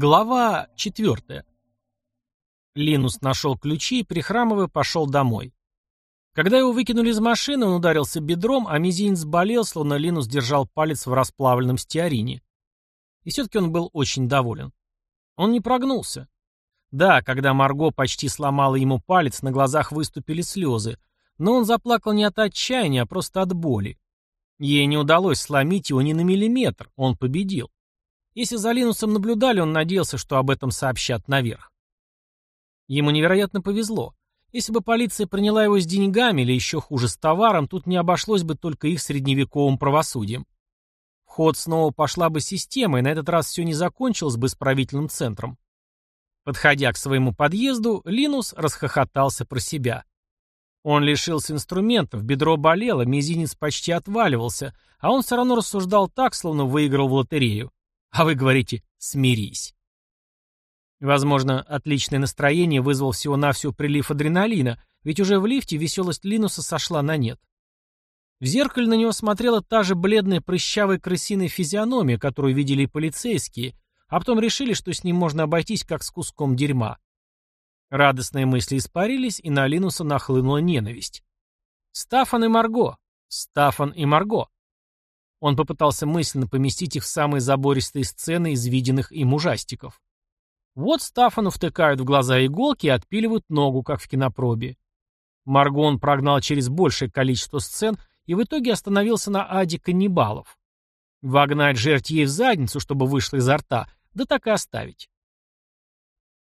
Глава четвертая. Линус нашел ключи и, прихрамывая, пошел домой. Когда его выкинули из машины, он ударился бедром, а мизинец болел, словно Линус держал палец в расплавленном стеарине. И все-таки он был очень доволен. Он не прогнулся. Да, когда Марго почти сломала ему палец, на глазах выступили слезы, но он заплакал не от отчаяния, а просто от боли. Ей не удалось сломить его ни на миллиметр, он победил. Если за Линусом наблюдали, он надеялся, что об этом сообщат наверх. Ему невероятно повезло. Если бы полиция приняла его с деньгами или еще хуже с товаром, тут не обошлось бы только их средневековым правосудием. В ход снова пошла бы система, и на этот раз все не закончилось бы исправительным центром. Подходя к своему подъезду, Линус расхохотался про себя. Он лишился инструментов, бедро болело, мизинец почти отваливался, а он все равно рассуждал так, словно выиграл в лотерею. А вы говорите «смирись». Возможно, отличное настроение вызвал всего-навсего прилив адреналина, ведь уже в лифте веселость Линуса сошла на нет. В зеркале на него смотрела та же бледная прыщавая крысиная физиономия, которую видели и полицейские, а потом решили, что с ним можно обойтись как с куском дерьма. Радостные мысли испарились, и на Линуса нахлынула ненависть. Стафан и Марго. Стафан и Марго. Он попытался мысленно поместить их в самые забористые сцены из виденных им ужастиков. Вот Стафану втыкают в глаза иголки и отпиливают ногу, как в кинопробе. Маргон прогнал через большее количество сцен и в итоге остановился на аде каннибалов. Вогнать жертв ей в задницу, чтобы вышла изо рта, да так и оставить.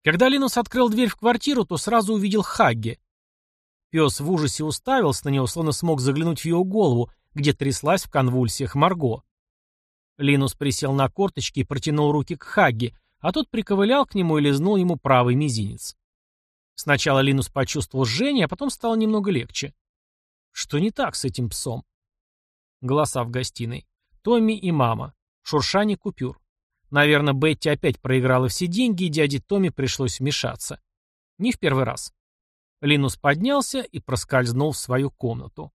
Когда Линус открыл дверь в квартиру, то сразу увидел Хагге. Пес в ужасе уставился на него, словно смог заглянуть в его голову, где тряслась в конвульсиях Марго. Линус присел на корточки и протянул руки к Хагге, а тот приковылял к нему и лизнул ему правый мизинец. Сначала Линус почувствовал жжение, а потом стало немного легче. Что не так с этим псом? Голоса в гостиной. Томми и мама. Шуршание купюр. Наверное, Бетти опять проиграла все деньги, и дяде Томми пришлось вмешаться. Не в первый раз. Линус поднялся и проскользнул в свою комнату.